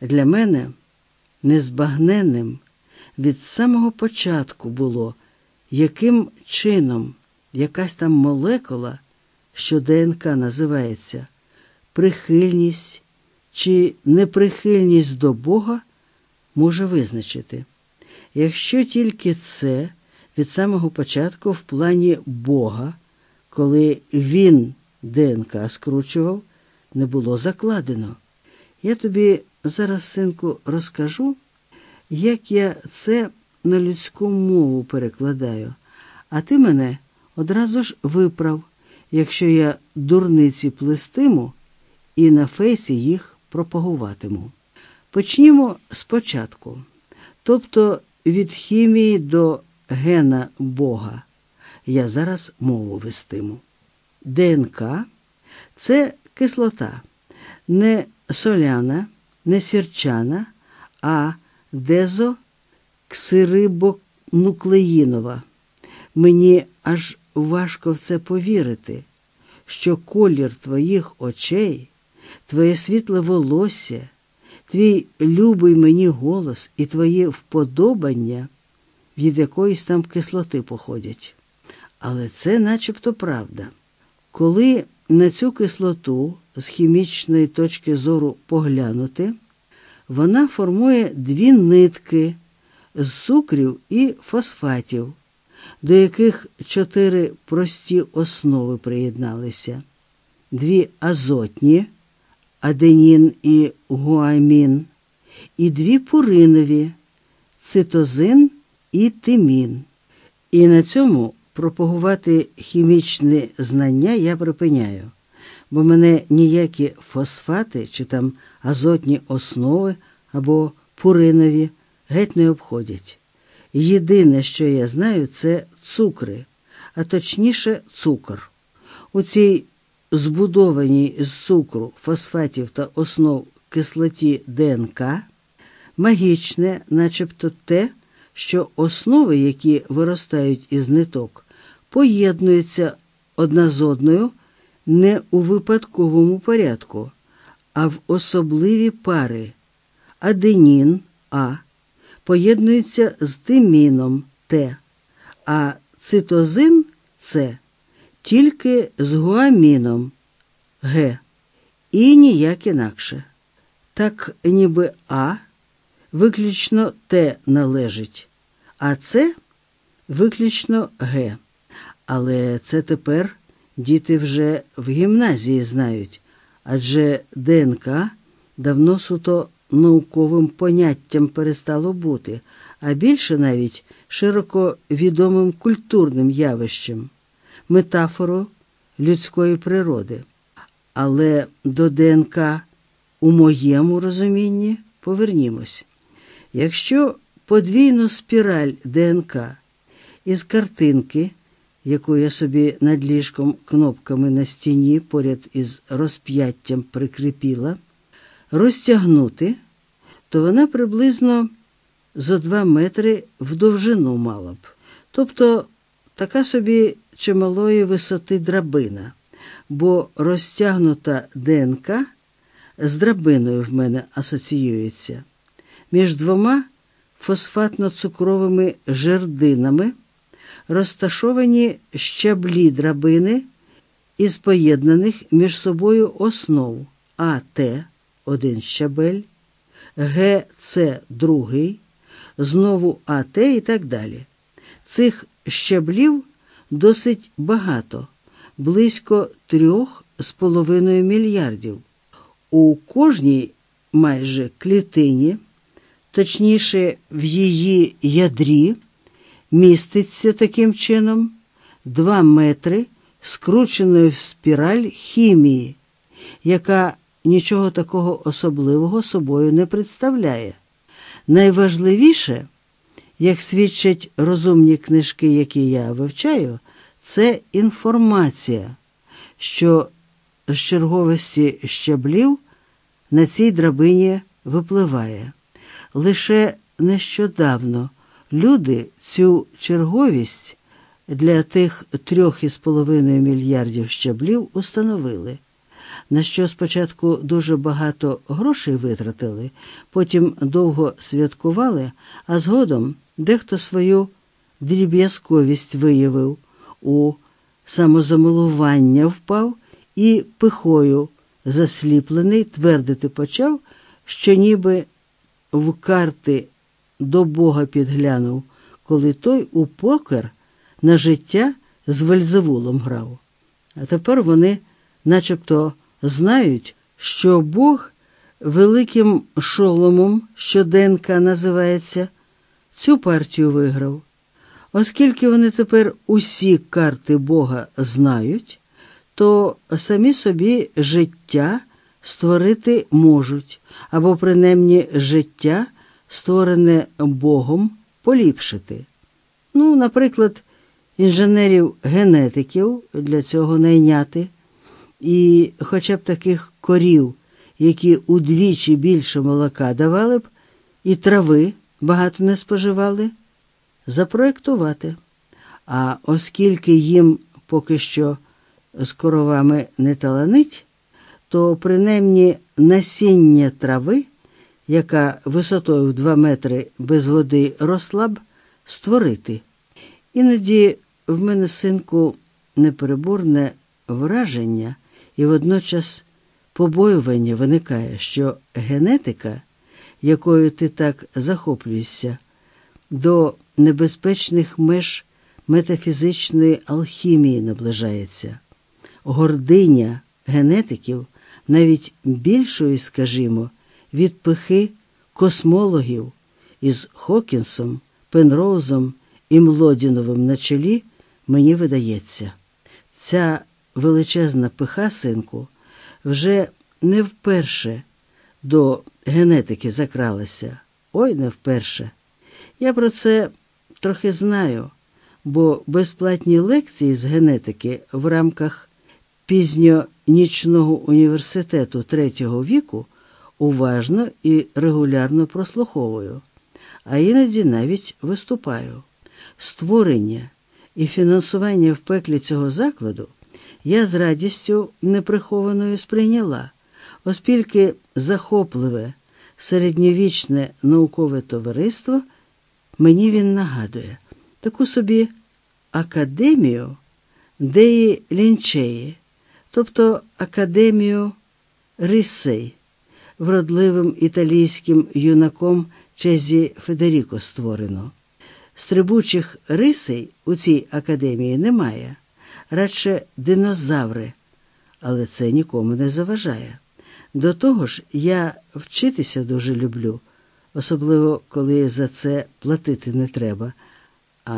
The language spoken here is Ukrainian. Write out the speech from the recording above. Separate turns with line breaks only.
Для мене незбагненним від самого початку було, яким чином якась там молекула, що ДНК називається, прихильність чи неприхильність до Бога може визначити. Якщо тільки це від самого початку в плані Бога, коли він ДНК скручував, не було закладено. Я тобі зараз, синку, розкажу, як я це на людську мову перекладаю, а ти мене одразу ж виправ, якщо я дурниці плестиму і на фейсі їх пропагуватиму. Почнімо спочатку, тобто від хімії до гена Бога. Я зараз мову вестиму. ДНК це кислота, не соляна, не сірчана, а дезоксирибонуклеїнова. Мені аж важко в це повірити, що колір твоїх очей, твоє світле волосся, твій любий мені голос і твої вподобання від якоїсь там кислоти походять. Але це начебто правда. Коли на цю кислоту з хімічної точки зору поглянути, вона формує дві нитки з цукрів і фосфатів, до яких чотири прості основи приєдналися, дві азотні, аденін і гуамін, і дві пуринові цитозин і тимін. І на цьому пропагувати хімічні знання я припиняю, бо мене ніякі фосфати чи там азотні основи або пуринові геть не обходять. Єдине, що я знаю, це цукри, а точніше цукор. У цій збудованій з цукру, фосфатів та основ кислоті ДНК магічне, начебто те, що основи, які виростають із ниток, поєднуються одна з одною не у випадковому порядку, а в особливі пари. Аденін А поєднується з тиміном Т, а цитозин С тільки з гуаміном Г і ніяк інакше. Так ніби А виключно Т належить, а С виключно Г. Але це тепер діти вже в гімназії знають, адже ДНК давно суто науковим поняттям перестало бути, а більше навіть широко відомим культурним явищем, метафору людської природи. Але до ДНК у моєму розумінні повернімось. Якщо подвійну спіраль ДНК із картинки, яку я собі над ліжком кнопками на стіні поряд із розп'яттям прикріпіла, розтягнути, то вона приблизно зо два метри в довжину мала б. Тобто така собі чималої висоти драбина, бо розтягнута ДНК з драбиною в мене асоціюється. Між двома фосфатно-цукровими жердинами розташовані щаблі драбини із поєднаних між собою основ АТ один щабель, ГЦ другий, знову АТ і так далі. Цих щаблів досить багато, близько трьох з половиною мільярдів. У кожній майже клітині, точніше, в її ядрі, міститься таким чином 2 метри скрученої в спіраль хімії, яка нічого такого особливого собою не представляє. Найважливіше, як свідчать розумні книжки, які я вивчаю, це інформація, що з черговості щаблів на цій драбині випливає. Лише нещодавно люди цю черговість для тих трьох із половиною мільярдів щаблів установили. на що спочатку дуже багато грошей витратили, потім довго святкували, а згодом дехто свою дріб'язковість виявив, у самозамилування впав і пихою засліплений твердити почав, що ніби в карти до Бога підглянув, коли той у покер на життя з Вельзевулом грав. А тепер вони начебто знають, що Бог великим шоломом, що Денка називається, цю партію виграв. Оскільки вони тепер усі карти Бога знають, то самі собі життя створити можуть, або принаймні життя, створене Богом, поліпшити. Ну, наприклад, інженерів-генетиків для цього найняти, і хоча б таких корів, які удвічі більше молока давали б, і трави багато не споживали, запроектувати. А оскільки їм поки що з коровами не таланить, то принаймні насіння трави, яка висотою в 2 метри без води росла б, створити. Іноді в мене, синку, непереборне враження і водночас побоювання виникає, що генетика, якою ти так захоплюєшся, до небезпечних меж метафізичної алхімії наближається. Гординя генетиків навіть більшої, скажімо, від пихи космологів із Хокінсом, Пенроузом і Млодіновим на чолі, мені видається. Ця величезна пиха, синку, вже не вперше до генетики закралася. Ой, не вперше. Я про це трохи знаю, бо безплатні лекції з генетики в рамках пізньонічного університету третього віку уважно і регулярно прослуховую, а іноді навіть виступаю. Створення і фінансування в пеклі цього закладу я з радістю неприхованою сприйняла, оскільки захопливе середньовічне наукове товариство мені він нагадує таку собі академію деї лінчеї, тобто академію рисей, вродливим італійським юнаком Чезі Федеріко створено. Стрибучих рисей у цій академії немає, радше динозаври, але це нікому не заважає. До того ж, я вчитися дуже люблю, особливо коли за це платити не треба.